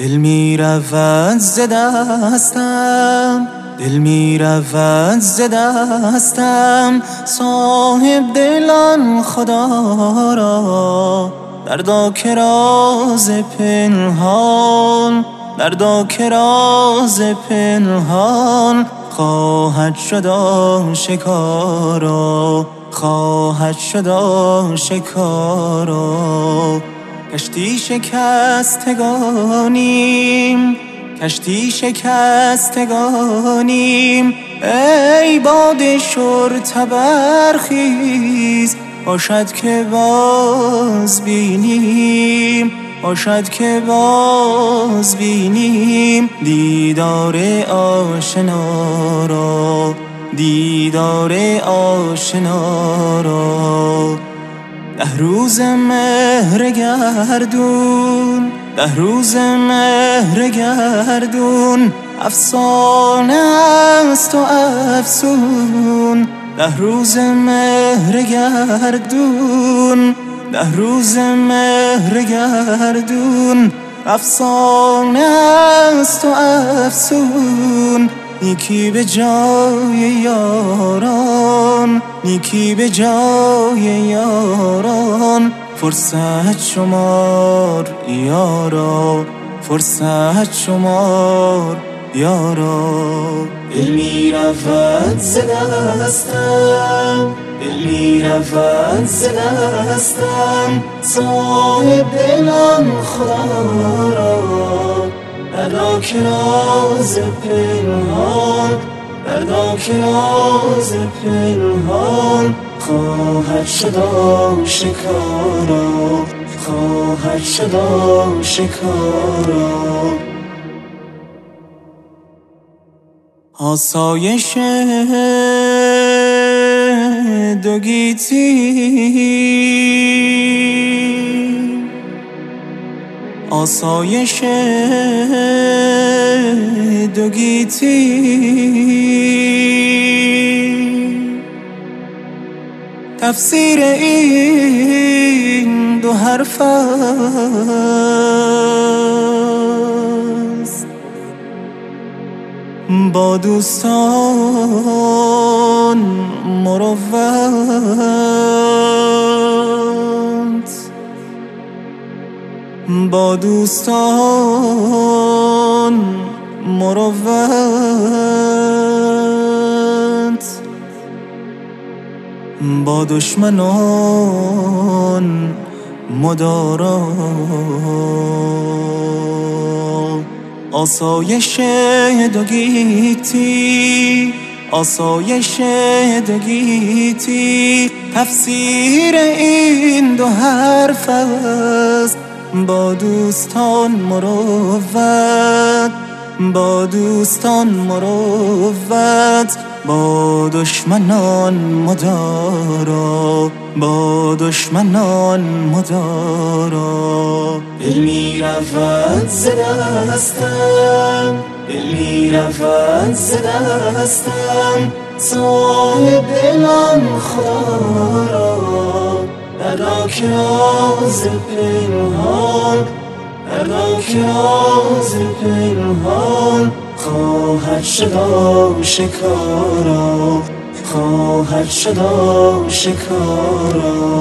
دل می رود ز دستم دل می رود ز صاحب دلان خدا را دردا که راز پنهان دردا که راز پنهان خواهد شد شکارا خواهد شد شکارا کشتی شکستگانیم کشتی شکستگانیم. ای باد شر تبرخیز باشد که باز بینیم باشد که باز بینیم. دیدار آشنا را دیدار آشنا را. ده روز مهر گردون ده روز مهر گردون افسانه است و افسون. ده روز مهر گردون ده روز مهر گردون افسانه است و افسون. نیکی به جای یاران نیکی به جای یاران فرصت شمار یارا فرصت شمار یارا. دل می رفت ز دستم دل می رفت ز دستم صاحب دلم خدا را. دردا که راز پنهان دردا که راز پنهان. خواهد شد شکارا خواهد شد شکارا آسایش دوگیتی آسایش دوگیتی تفسیر این دو حرف است. با دوستان مروت. با دوستان مروت. با دشمنان مدارا. آسایش دوگیتی آسایش تفسیر این دو حرف است با دوستان مروت. با دوستان مروت با دشمنان مدارا با دشمنان مدارا. دل می رفت ز دستم دل می رفت ز دستم صاحب دلم خدا را راز پنهان راز پنهان. شد شکارا خواهد شد شکارا